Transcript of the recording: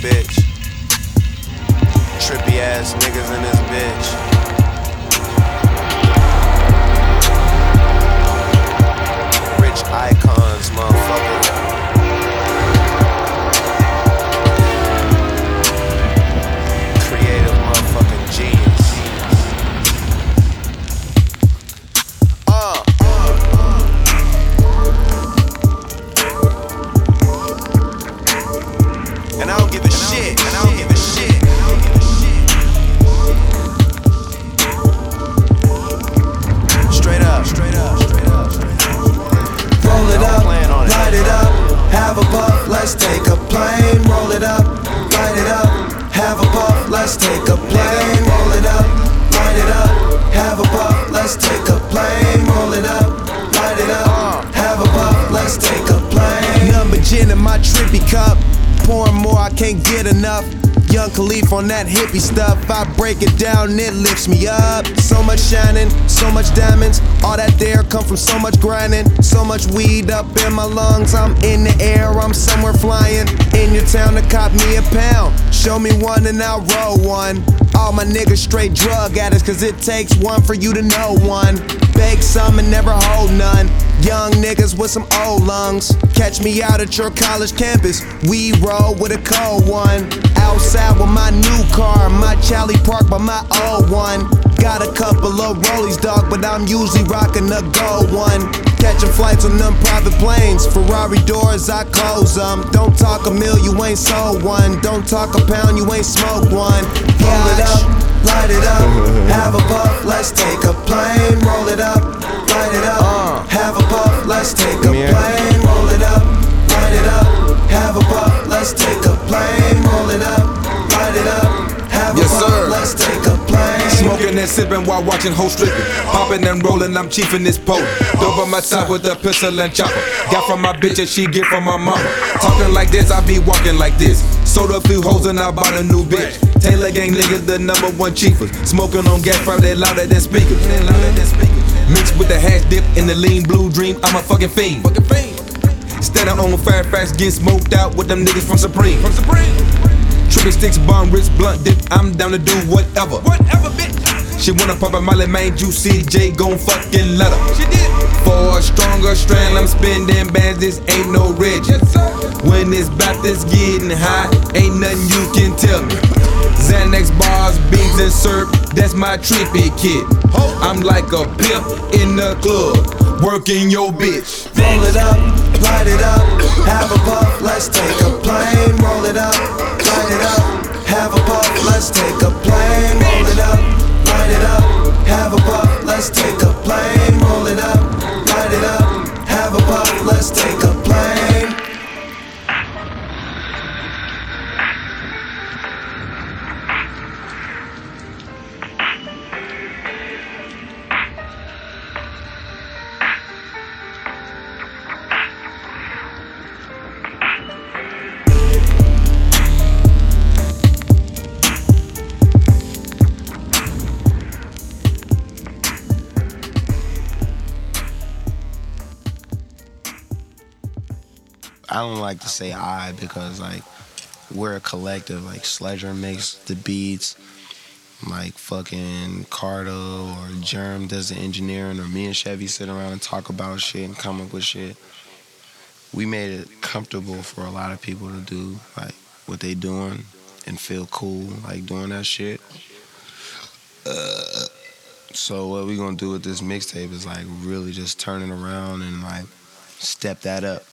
bitch. Trippy ass niggas in this bitch. Rich icon. And I don't give a shit. And I don't give a shit. And I don't give a shit. Straight up. Straight up. Straight up. Roll it up, plan on it. light it up, have a puff, let's take a plane. Roll it up, light it up, have a puff, let's take a plane. Enough. Young Khalif on that hippie stuff. I break it down, it lifts me up. So much shining, so much diamonds. All that there come from so much grinding. So much weed up in my lungs. I'm in the air, I'm somewhere flying. In your town to cop me a pound. Show me one and I'll roll one. All my niggas straight drug addicts, cause it takes one for you to know one. Beg some and never hold none. Young niggas with some old lungs. Catch me out at your college campus. We roll with a cold one. Outside with my new car. My Charlie Park by my old one. Got a couple of rollies, dog, but I'm usually rocking the gold one. Catching flights on them private planes. Ferrari doors, I close them. Don't talk a mill, you ain't sold one. Don't talk a pound, you ain't smoked one. Roll it up, light it up, have a puff, let's take a plane. Roll it up, light it up, have a puff, let's take a plane. Roll it up, light it up, have a puff, let's take a plane. Roll it up, light it up, have a puff, let's take a plane. Smoking and sipping while watching whole stripping. Popping and rolling, I'm chiefing this pole. Dope on my side with a pistol and chopper. Got from my bitch and she get from my mama. Talking like this, I be walking like this. Sold a few hoes and I bought a new bitch. Taylor gang niggas, the number one chiefers. Smoking on gas, probably louder than speakers. Mixed with the hash dip in the lean blue dream, I'm a fucking fiend. Standing on Fairfax, getting smoked out with them niggas from Supreme. From Supreme. Trippy sticks, bomb, wrist, blunt dip. I'm down to do whatever. Whatever, bitch. She wanna pop a Molly, man, juicy J gon' fucking let her. She did. For a stronger strand, I'm spending bands. This ain't no rich. Yes. When it's about this getting high, ain't nothing you can tell me. Xanax bars, beans and syrup, that's my trippy kid. I'm like a pimp in the club, working your bitch. Roll it up, light it up, have a puff, let's take a I don't like to say I because like we're a collective. Like Sledgren makes the beats, like fucking Cardo or Germ does the engineering, or me and Chevy sit around and talk about shit and come up with shit. We made it comfortable for a lot of people to do like what they doing and feel cool like doing that shit. Uh, so what we gonna do with this mixtape is like really just turn it around and like step that up.